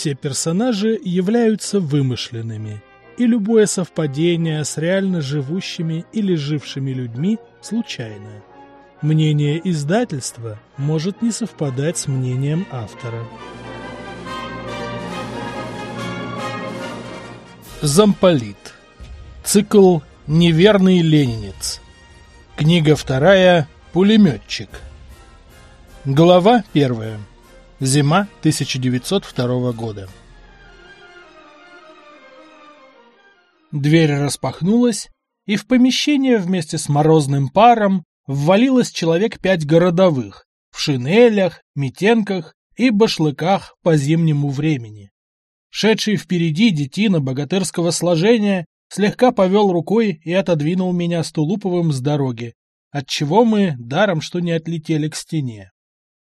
Все персонажи являются вымышленными, и любое совпадение с реально живущими или жившими людьми случайно. Мнение издательства может не совпадать с мнением автора. Замполит. Цикл «Неверный ленинец». Книга вторая «Пулеметчик». Глава первая. Зима 1902 года. Дверь распахнулась, и в помещение вместе с морозным паром ввалилось человек пять городовых в шинелях, митенках и башлыках по зимнему времени. Шедший впереди детина богатырского сложения слегка повел рукой и отодвинул меня с Тулуповым с дороги, отчего мы даром что не отлетели к стене.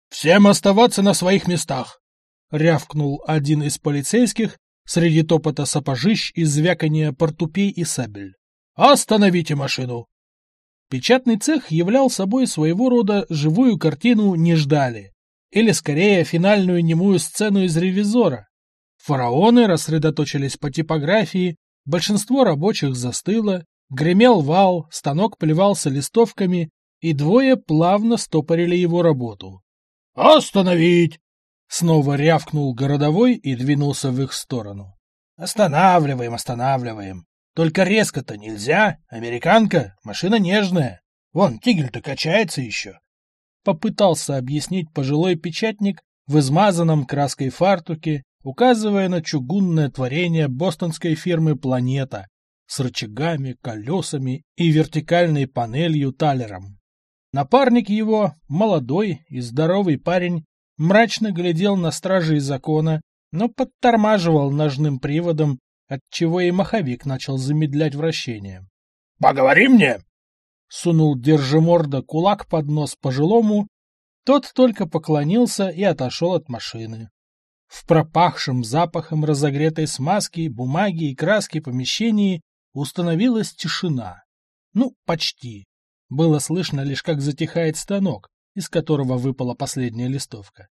«Всем оставаться на своих местах!» — рявкнул один из полицейских среди топота сапожищ и звякания портупей и сабель. «Остановите машину!» Печатный цех являл собой своего рода живую картину «Не ждали», или скорее финальную немую сцену из «Ревизора». Фараоны рассредоточились по типографии, большинство рабочих застыло, гремел вал, станок плевался листовками, и двое плавно стопорили его работу. «Остановить!» Снова рявкнул городовой и двинулся в их сторону. «Останавливаем, останавливаем. Только резко-то нельзя. Американка, машина нежная. Вон, тигель-то качается еще». Попытался объяснить пожилой печатник в измазанном краской фартуке, указывая на чугунное творение бостонской фирмы «Планета» с рычагами, колесами и вертикальной панелью талером. Напарник его, молодой и здоровый парень, мрачно глядел на стражей закона, но подтормаживал ножным приводом, отчего и маховик начал замедлять вращение. — Поговори мне! — сунул держиморда кулак под нос пожилому, тот только поклонился и отошел от машины. В пропахшем запахом разогретой смазки, бумаги и краски помещении установилась тишина. Ну, почти. Было слышно лишь, как затихает станок, из которого выпала последняя листовка.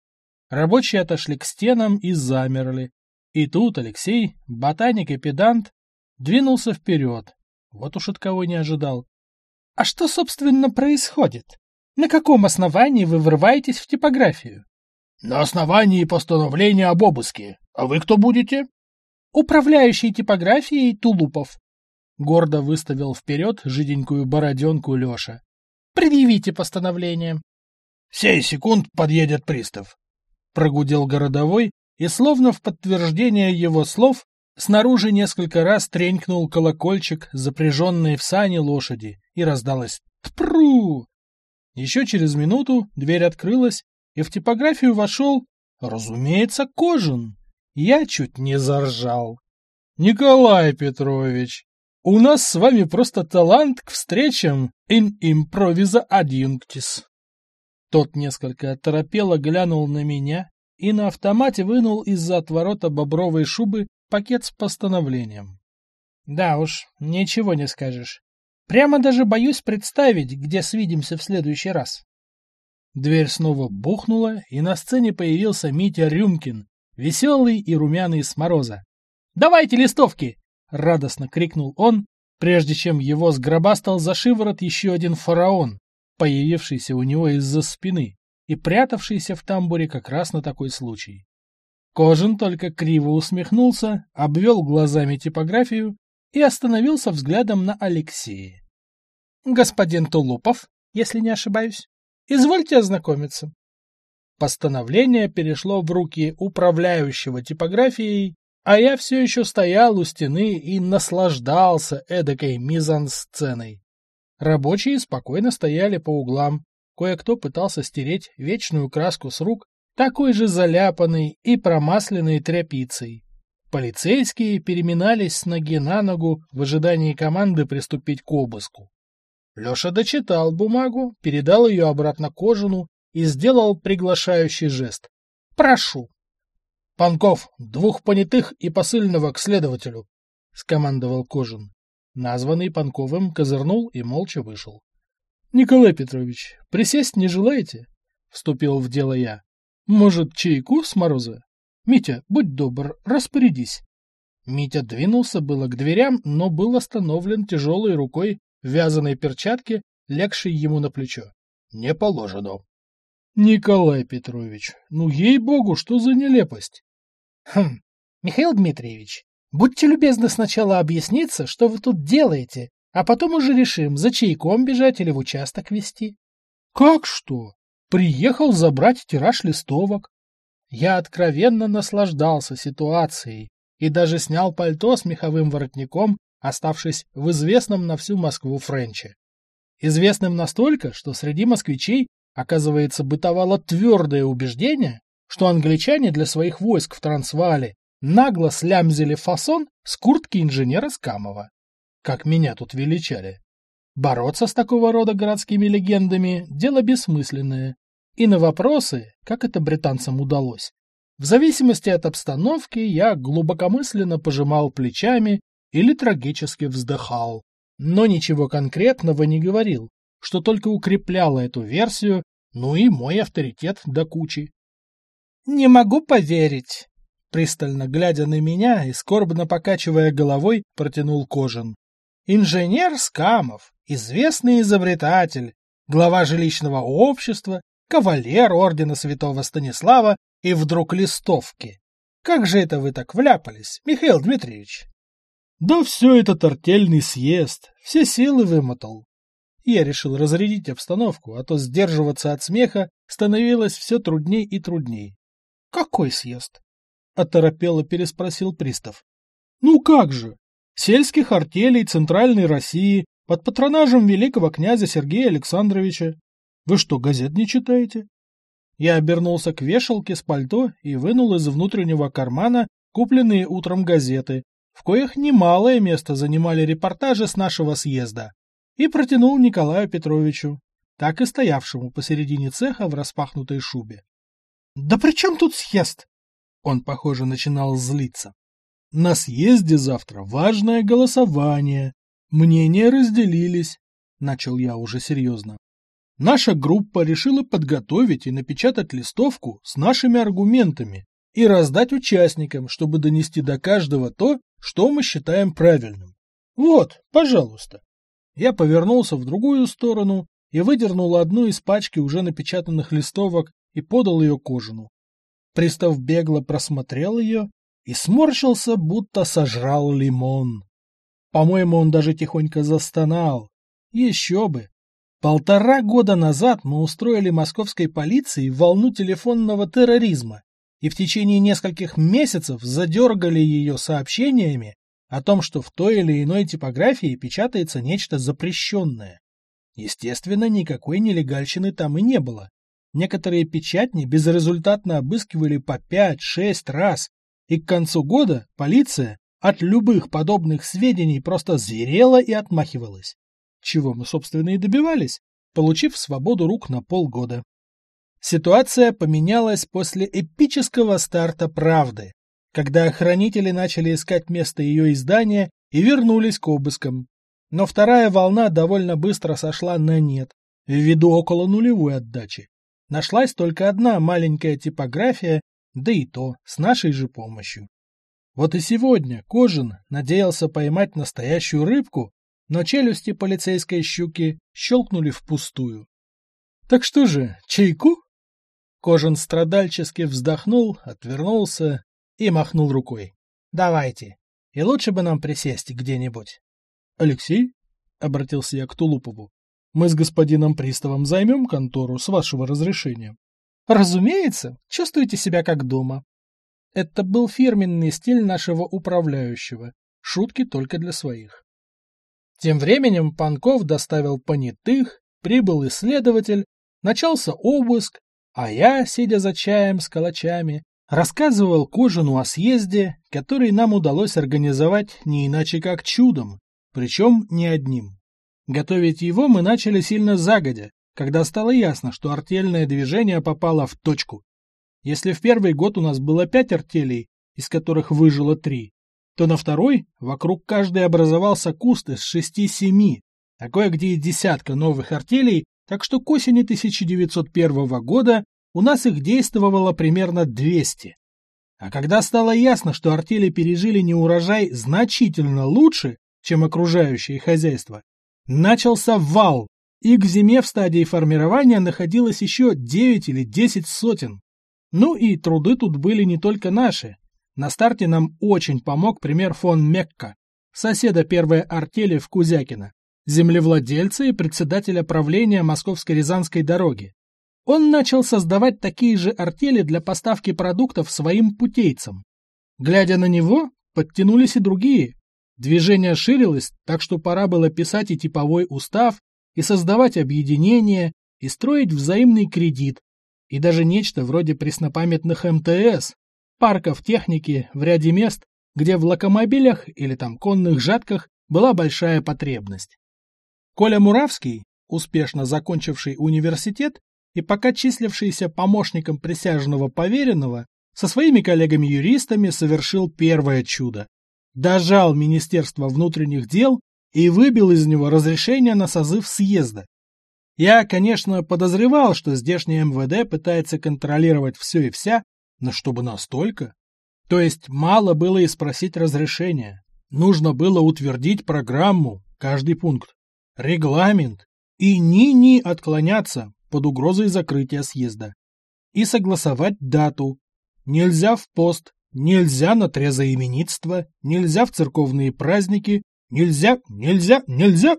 Рабочие отошли к стенам и замерли. И тут Алексей, ботаник и педант, двинулся вперед. Вот уж от кого не ожидал. — А что, собственно, происходит? На каком основании вы врываетесь в типографию? — На основании постановления об обыске. А вы кто будете? — Управляющий типографией Тулупов. Гордо выставил вперед жиденькую бороденку Леша. «Предъявите постановление». «Сей секунд подъедет пристав», — прогудел городовой, и словно в подтверждение его слов снаружи несколько раз тренькнул колокольчик, запряженный в сани лошади, и раздалось «Тпру!». Еще через минуту дверь открылась, и в типографию вошел, разумеется, Кожин. Я чуть не заржал. «Николай Петрович!» У нас с вами просто талант к встречам in improvisa adjunctis. Тот несколько оторопело глянул на меня и на автомате вынул из-за отворота бобровой шубы пакет с постановлением. Да уж, ничего не скажешь. Прямо даже боюсь представить, где свидимся в следующий раз. Дверь снова бухнула, и на сцене появился Митя Рюмкин, веселый и румяный с мороза. «Давайте листовки! радостно крикнул он, прежде чем его сгробастал за шиворот еще один фараон, появившийся у него из-за спины и прятавшийся в тамбуре как раз на такой случай. Кожин только криво усмехнулся, обвел глазами типографию и остановился взглядом на Алексея. — Господин Тулупов, если не ошибаюсь, извольте ознакомиться. Постановление перешло в руки управляющего типографией а я все еще стоял у стены и наслаждался эдакой мизансценой. Рабочие спокойно стояли по углам. Кое-кто пытался стереть вечную краску с рук, такой же заляпанной и промасленной тряпицей. Полицейские переминались с ноги на ногу в ожидании команды приступить к обыску. Леша дочитал бумагу, передал ее обратно Кожину и сделал приглашающий жест. «Прошу». «Панков, двух понятых и посыльного к следователю», — скомандовал Кожин. Названный Панковым козырнул и молча вышел. «Николай Петрович, присесть не желаете?» — вступил в дело я. «Может, чайку с мороза? Митя, будь добр, распорядись». Митя двинулся было к дверям, но был остановлен тяжелой рукой в вязаной перчатке, легшей ему на плечо. «Не положено». «Николай Петрович, ну ей-богу, что за нелепость!» «Хм, Михаил Дмитриевич, будьте любезны сначала объясниться, что вы тут делаете, а потом уже решим, за чайком бежать или в участок вести». «Как что? Приехал забрать тираж листовок». Я откровенно наслаждался ситуацией и даже снял пальто с меховым воротником, оставшись в известном на всю Москву Френче. Известным настолько, что среди москвичей Оказывается, бытовало твердое убеждение, что англичане для своих войск в Трансваале нагло слямзили фасон с куртки инженера Скамова. Как меня тут величали. Бороться с такого рода городскими легендами – дело бессмысленное. И на вопросы, как это британцам удалось, в зависимости от обстановки я глубокомысленно пожимал плечами или трагически вздыхал, но ничего конкретного не говорил, что только укрепляло эту версию, ну и мой авторитет до кучи. «Не могу поверить!» Пристально глядя на меня и скорбно покачивая головой, протянул Кожин. «Инженер Скамов, известный изобретатель, глава жилищного общества, кавалер ордена святого Станислава и вдруг листовки. Как же это вы так вляпались, Михаил Дмитриевич?» «Да все это артельный съезд, все силы вымотал я решил разрядить обстановку, а то сдерживаться от смеха становилось все трудней и трудней. — Какой съезд? — оторопело переспросил пристав. — Ну как же? Сельских артелей Центральной России под патронажем великого князя Сергея Александровича. Вы что, газет не читаете? Я обернулся к вешалке с пальто и вынул из внутреннего кармана купленные утром газеты, в коих немалое место занимали репортажи с нашего съезда и протянул Николаю Петровичу, так и стоявшему посередине цеха в распахнутой шубе. — Да при чем тут съезд? Он, похоже, начинал злиться. — На съезде завтра важное голосование. Мнения разделились, — начал я уже серьезно. Наша группа решила подготовить и напечатать листовку с нашими аргументами и раздать участникам, чтобы донести до каждого то, что мы считаем правильным. Вот, пожалуйста. Я повернулся в другую сторону и выдернул одну из пачки уже напечатанных листовок и подал ее Кожину. Пристав бегло просмотрел ее и сморщился, будто сожрал лимон. По-моему, он даже тихонько застонал. Еще бы! Полтора года назад мы устроили московской полиции волну телефонного терроризма и в течение нескольких месяцев задергали ее сообщениями о том, что в той или иной типографии печатается нечто запрещенное. Естественно, никакой нелегальщины там и не было. Некоторые печатни безрезультатно обыскивали по 5-6 раз, и к концу года полиция от любых подобных сведений просто зверела и отмахивалась. Чего мы, собственно, и добивались, получив свободу рук на полгода. Ситуация поменялась после эпического старта «Правды», когда охранители начали искать место ее издания и вернулись к обыскам. Но вторая волна довольно быстро сошла на нет, ввиду около нулевой отдачи. Нашлась только одна маленькая типография, да и то с нашей же помощью. Вот и сегодня Кожин надеялся поймать настоящую рыбку, но челюсти полицейской щуки щелкнули впустую. Так что же, чайку? Кожин страдальчески вздохнул, отвернулся и махнул рукой. «Давайте. И лучше бы нам присесть где-нибудь». «Алексей?» — обратился я к Тулупову. «Мы с господином приставом займем контору с вашего разрешения». «Разумеется. Чувствуете себя как дома». Это был фирменный стиль нашего управляющего. Шутки только для своих. Тем временем Панков доставил понятых, прибыл исследователь, начался обыск, а я, сидя за чаем с калачами, Рассказывал Кожину о съезде, который нам удалось организовать не иначе как чудом, причем не одним. Готовить его мы начали сильно загодя, когда стало ясно, что артельное движение попало в точку. Если в первый год у нас было пять артелей, из которых выжило три, то на второй вокруг каждой образовался куст из шести-семи, а кое-где и десятка новых артелей, так что к осени 1901 года у нас их действовало примерно 200. А когда стало ясно, что артели пережили неурожай значительно лучше, чем окружающее хозяйство, начался вал, и к зиме в стадии формирования находилось еще 9 или 10 сотен. Ну и труды тут были не только наши. На старте нам очень помог пример фон Мекка, соседа первой артели в Кузякино, землевладельца и председателя правления Московско-Рязанской дороги. Он начал создавать такие же артели для поставки продуктов своим путейцам. Глядя на него, подтянулись и другие. Движение ширилось, так что пора было писать и типовой устав, и создавать объединения, и строить взаимный кредит, и даже нечто вроде преснопамятных МТС, парков техники в ряде мест, где в локомобилях или там конных жатках была большая потребность. Коля Муравский, успешно закончивший университет и пока числившийся помощником присяжного поверенного, со своими коллегами-юристами совершил первое чудо. Дожал Министерство внутренних дел и выбил из него разрешение на созыв съезда. Я, конечно, подозревал, что здешний МВД пытается контролировать все и вся, но чтобы настолько? То есть мало было и спросить разрешения. Нужно было утвердить программу, каждый пункт, регламент и ни-ни отклоняться под угрозой закрытия съезда. И согласовать дату. Нельзя в пост, нельзя на трезоименитство, нельзя в церковные праздники, Нельзя, нельзя, нельзя!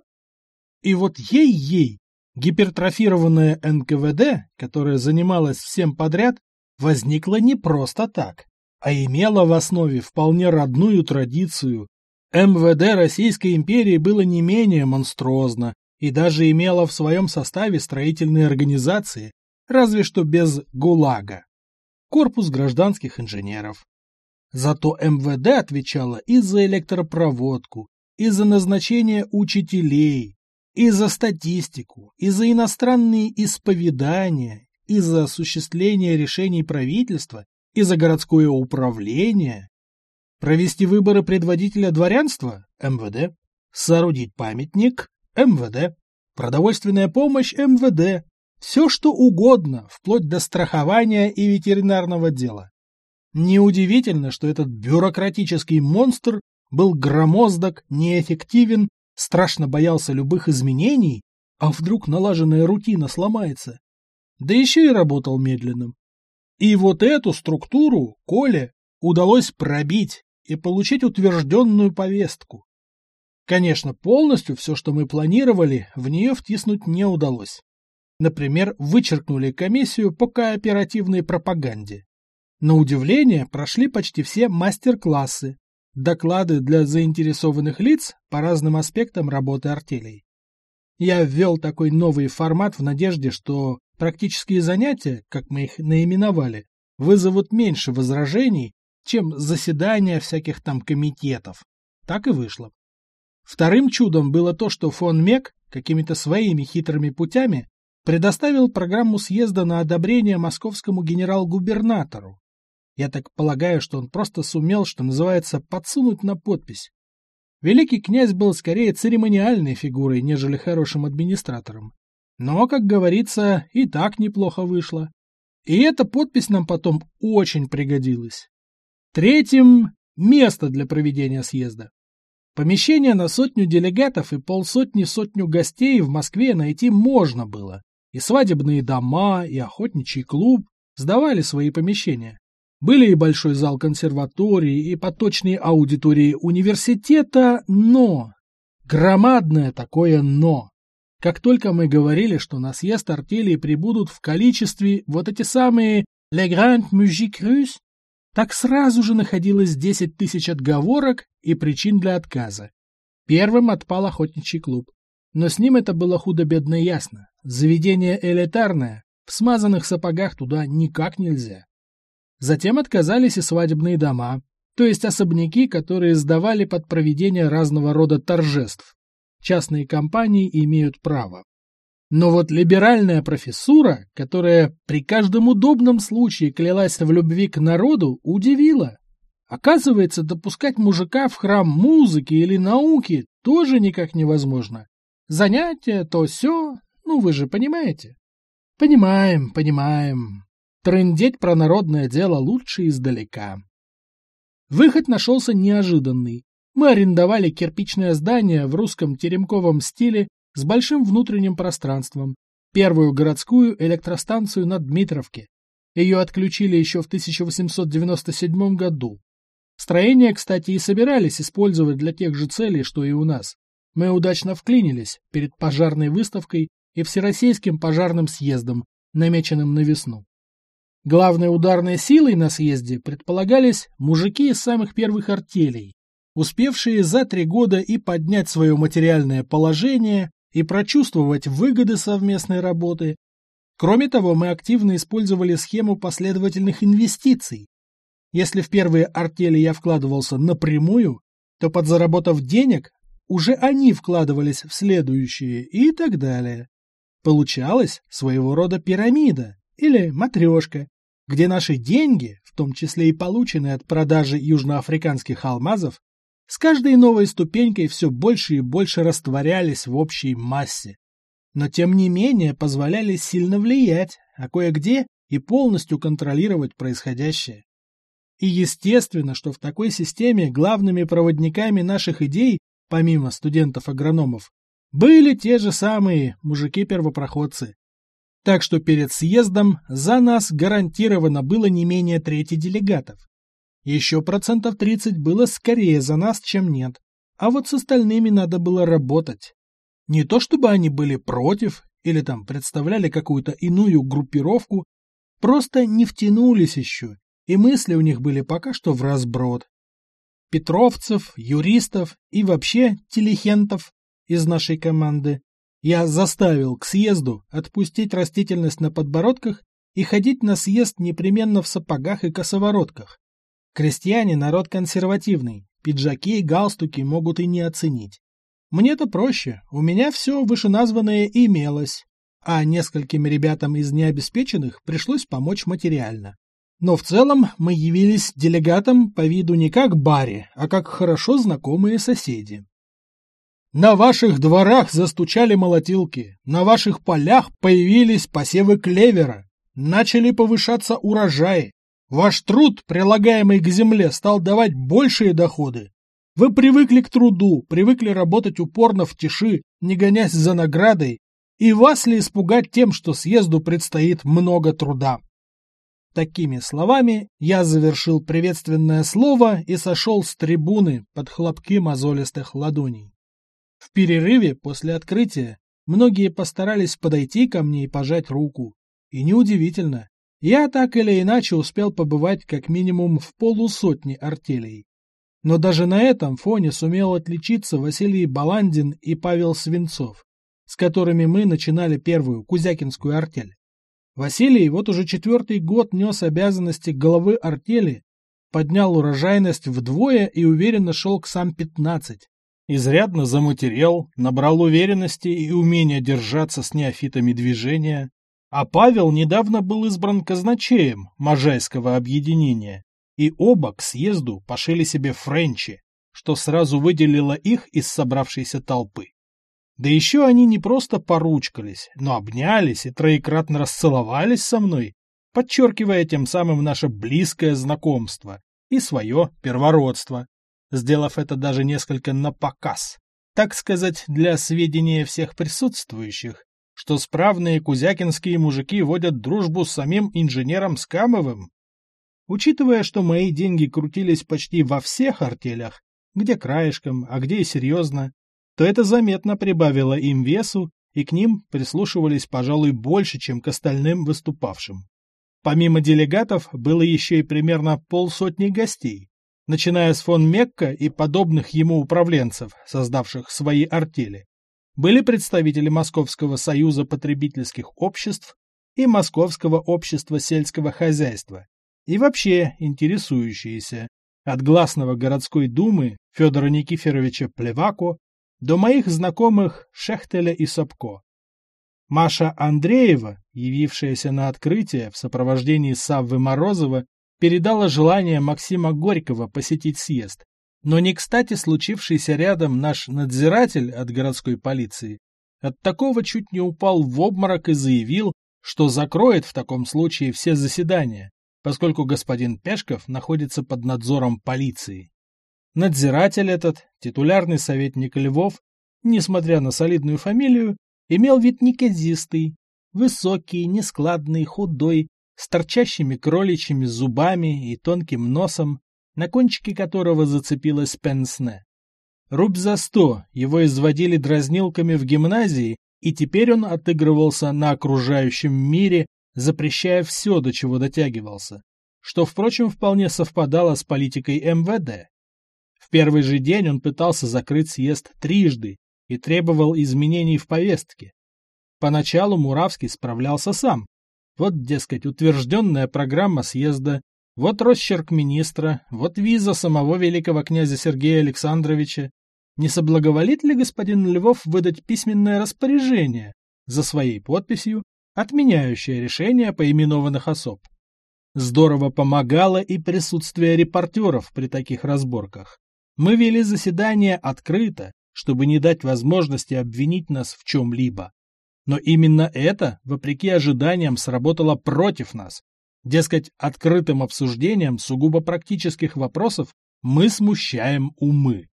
И вот ей-ей, гипертрофированная НКВД, которая занималась всем подряд, возникла не просто так, а имела в основе вполне родную традицию. МВД Российской империи было не менее монструозно и даже имело в своем составе строительные организации, разве что без ГУЛАГа. Корпус гражданских инженеров. Зато МВД отвечала и за электропроводку, и за назначение учителей, и за статистику, и за иностранные исповедания, и за осуществление решений правительства, и за городское управление, провести выборы предводителя дворянства – МВД, соорудить памятник – МВД, продовольственная помощь – МВД, все что угодно, вплоть до страхования и ветеринарного дела. Неудивительно, что этот бюрократический монстр был громоздок, неэффективен, страшно боялся любых изменений, а вдруг налаженная рутина сломается. Да еще и работал медленным. И вот эту структуру Коле удалось пробить и получить утвержденную повестку. Конечно, полностью все, что мы планировали, в нее втиснуть не удалось. Например, вычеркнули комиссию по кооперативной пропаганде. На удивление прошли почти все мастер-классы, доклады для заинтересованных лиц по разным аспектам работы артелей. Я ввел такой новый формат в надежде, что практические занятия, как мы их наименовали, вызовут меньше возражений, чем заседания всяких там комитетов. Так и вышло. Вторым чудом было то, что фон Мек какими-то своими хитрыми путями предоставил программу съезда на одобрение московскому генерал-губернатору, я так полагаю, что он просто сумел, что называется, подсунуть на подпись. Великий князь был скорее церемониальной фигурой, нежели хорошим администратором. Но, как говорится, и так неплохо вышло. И эта подпись нам потом очень пригодилась. Третьим – место для проведения съезда. Помещение на сотню делегатов и полсотни-сотню гостей в Москве найти можно было. И свадебные дома, и охотничий клуб сдавали свои помещения. Были и большой зал консерватории, и поточные аудитории университета, но... Громадное такое «но». Как только мы говорили, что на съезд артелей прибудут в количестве вот эти самые «les grandes musiques russes», так сразу же находилось 10 тысяч отговорок и причин для отказа. Первым отпал охотничий клуб. Но с ним это было худо-бедно ясно. Заведение элитарное, в смазанных сапогах туда никак нельзя. Затем отказались и свадебные дома, то есть особняки, которые сдавали под проведение разного рода торжеств. Частные компании имеют право. Но вот либеральная профессура, которая при каждом удобном случае клялась в любви к народу, удивила. Оказывается, допускать мужика в храм музыки или науки тоже никак невозможно. Занятия, то все, ну вы же понимаете. Понимаем, понимаем. Трындеть про народное дело лучше издалека. Выход нашелся неожиданный. Мы арендовали кирпичное здание в русском теремковом стиле с большим внутренним пространством, первую городскую электростанцию на Дмитровке. Ее отключили еще в 1897 году. Строение, кстати, и собирались использовать для тех же целей, что и у нас. Мы удачно вклинились перед пожарной выставкой и Всероссийским пожарным съездом, намеченным на весну. Главной ударной силой на съезде предполагались мужики из самых первых артелей, успевшие за три года и поднять свое материальное положение, и прочувствовать выгоды совместной работы. Кроме того, мы активно использовали схему последовательных инвестиций. Если в первые артели я вкладывался напрямую, то подзаработав денег, уже они вкладывались в следующие и так далее. Получалась своего рода пирамида или матрешка, где наши деньги, в том числе и полученные от продажи южноафриканских алмазов, с каждой новой ступенькой все больше и больше растворялись в общей массе. Но тем не менее позволяли сильно влиять, а кое-где и полностью контролировать происходящее. И естественно, что в такой системе главными проводниками наших идей, помимо студентов-агрономов, были те же самые мужики-первопроходцы. Так что перед съездом за нас гарантированно было не менее трети делегатов. Еще процентов 30 было скорее за нас, чем нет. А вот с остальными надо было работать. Не то чтобы они были против или там представляли какую-то иную группировку, просто не втянулись еще, и мысли у них были пока что в разброд. Петровцев, юристов и вообще телехентов из нашей команды я заставил к съезду отпустить растительность на подбородках и ходить на съезд непременно в сапогах и косоворотках. Крестьяне – народ консервативный, пиджаки и галстуки могут и не оценить. Мне-то проще, у меня все вышеназванное имелось, а нескольким ребятам из необеспеченных пришлось помочь материально. Но в целом мы явились делегатом по виду не как баре, а как хорошо знакомые соседи. На ваших дворах застучали молотилки, на ваших полях появились посевы клевера, начали повышаться урожаи, Ваш труд, прилагаемый к земле, стал давать большие доходы. Вы привыкли к труду, привыкли работать упорно в тиши, не гонясь за наградой, и вас ли испугать тем, что съезду предстоит много труда? Такими словами я завершил приветственное слово и сошел с трибуны под хлопки мозолистых ладоней. В перерыве после открытия многие постарались подойти ко мне и пожать руку. И неудивительно, я так или иначе успел побывать как минимум в полусотни артелей. Но даже на этом фоне сумел отличиться Василий Баландин и Павел Свинцов, с которыми мы начинали первую Кузякинскую артель. Василий вот уже четвертый год нес обязанности главы артели, поднял урожайность вдвое и уверенно шел к сам 15. Изрядно заматерел, набрал уверенности и умения держаться с неофитами движения, а Павел недавно был избран казначеем Можайского объединения, и оба к съезду пошили себе френчи, что сразу выделило их из собравшейся толпы. Да еще они не просто поручкались, но обнялись и троекратно расцеловались со мной, подчеркивая тем самым наше близкое знакомство и свое первородство, сделав это даже несколько напоказ, так сказать, для сведения всех присутствующих, что справные кузякинские мужики водят дружбу с самим инженером Скамовым? Учитывая, что мои деньги крутились почти во всех артелях, где краешком, а где и серьезно, то это заметно прибавило им весу, и к ним прислушивались, пожалуй, больше, чем к остальным выступавшим. Помимо делегатов было еще и примерно полсотни гостей, начиная с фон Мекка и подобных ему управленцев, создавших свои артели были представители Московского союза потребительских обществ и Московского общества сельского хозяйства, и вообще интересующиеся от гласного городской думы Федора Никифоровича Плевако до моих знакомых Шехтеля и Сапко. Маша Андреева, явившаяся на открытие в сопровождении Саввы Морозова, передала желание Максима Горького посетить съезд. Но не кстати случившийся рядом наш надзиратель от городской полиции от такого чуть не упал в обморок и заявил, что закроет в таком случае все заседания, поскольку господин Пешков находится под надзором полиции. Надзиратель этот, титулярный советник Львов, несмотря на солидную фамилию, имел вид неказистый, высокий, нескладный, худой, с торчащими кроличьими зубами и тонким носом, на кончике которого зацепилась пенсне. Рубь за сто его изводили дразнилками в гимназии, и теперь он отыгрывался на окружающем мире, запрещая все, до чего дотягивался, что, впрочем, вполне совпадало с политикой МВД. В первый же день он пытался закрыть съезд трижды и требовал изменений в повестке. Поначалу Муравский справлялся сам. Вот, дескать, утвержденная программа съезда, вот росчерк министра, вот виза самого великого князя Сергея Александровича. Не соблаговолит ли господин Львов выдать письменное распоряжение за своей подписью, отменяющее решение поименованных особ? Здорово помогало и присутствие репортеров при таких разборках. Мы вели заседание открыто, чтобы не дать возможности обвинить нас в чем-либо. Но именно это, вопреки ожиданиям, сработало против нас, Дескать, открытым обсуждением сугубо практических вопросов мы смущаем умы.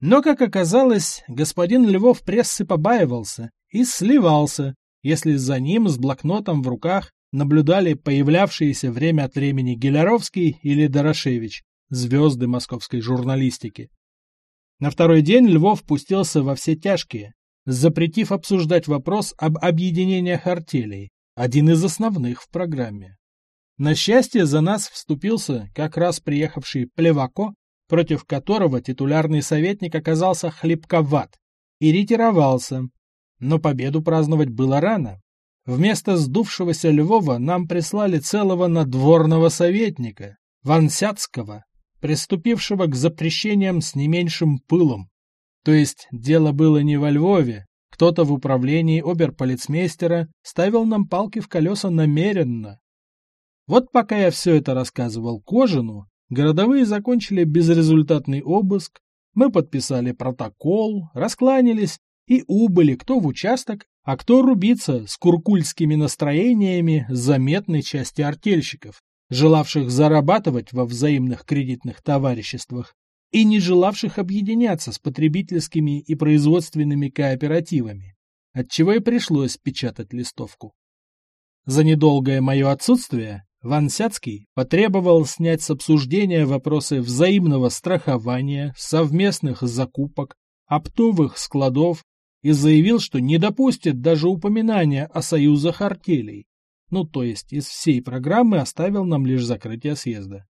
Но, как оказалось, господин Львов прессы побаивался и сливался, если за ним с блокнотом в руках наблюдали появлявшиеся время от времени Геляровский или Дорошевич, звезды московской журналистики. На второй день Львов пустился во все тяжкие, запретив обсуждать вопрос об объединениях артелей, один из основных в программе. На счастье за нас вступился как раз приехавший Плевако, против которого титулярный советник оказался хлебковат и ретировался. Но победу праздновать было рано. Вместо сдувшегося Львова нам прислали целого надворного советника, Вансяцкого, приступившего к запрещениям с не меньшим пылом. То есть дело было не во Львове, кто-то в управлении оберполицмейстера ставил нам палки в колеса намеренно, вот пока я все это рассказывал Кожину, городовые закончили безрезультатный обыск, мы подписали протокол, раскланялись и убыли кто в участок, а кто рубиться с куркульскими настроениями заметной части артельщиков, желавших зарабатывать во взаимных кредитных товариществах и не желавших объединяться с потребительскими и производственными кооперативами, отчего и пришлось печатать листовку. За недолгое мое отсутствие Вансяцкий потребовал снять с обсуждения вопросы взаимного страхования, совместных закупок, оптовых складов и заявил, что не допустит даже упоминания о союзах артелей. Ну, то есть из всей программы оставил нам лишь закрытие съезда.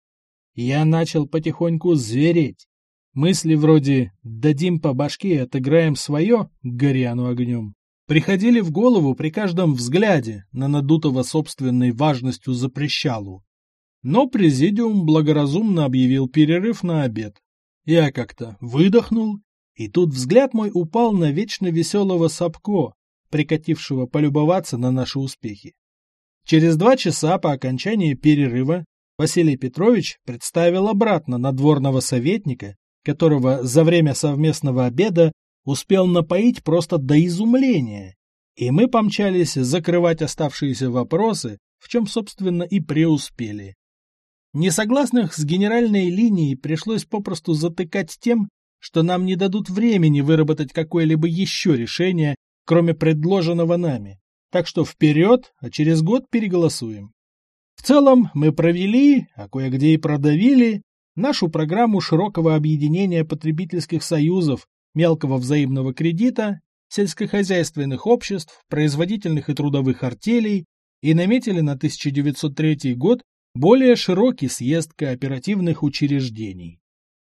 Я начал потихоньку звереть. Мысли вроде «дадим по башке и отыграем свое» горяну огнем приходили в голову при каждом взгляде на надутого собственной важностью запрещалу. Но президиум благоразумно объявил перерыв на обед. Я как-то выдохнул, и тут взгляд мой упал на вечно веселого Сапко, прикатившего полюбоваться на наши успехи. Через два часа по окончании перерыва Василий Петрович представил обратно надворного советника, которого за время совместного обеда успел напоить просто до изумления, и мы помчались закрывать оставшиеся вопросы, в чем, собственно, и преуспели. Несогласных с генеральной линией пришлось попросту затыкать тем, что нам не дадут времени выработать какое-либо еще решение, кроме предложенного нами. Так что вперед, а через год переголосуем. Целом мы провели, а кое-где и продавили, нашу программу широкого объединения потребительских союзов, мелкого взаимного кредита, сельскохозяйственных обществ, производительных и трудовых артелей и наметили на 1903 год более широкий съезд кооперативных учреждений.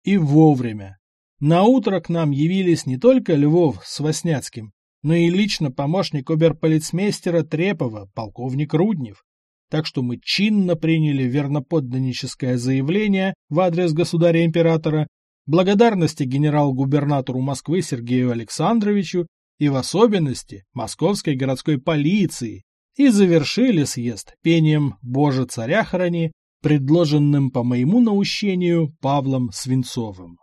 И вовремя. На утро к нам явились не только Львов с Васняцким, но и лично помощник оберполицмейстера Трепова, полковник Руднев. Так что мы чинно приняли верноподданническое заявление в адрес государя-императора благодарности генерал-губернатору Москвы Сергею Александровичу и в особенности московской городской полиции, и завершили съезд пением «Боже, царя храни», предложенным по моему наущению Павлом Свинцовым.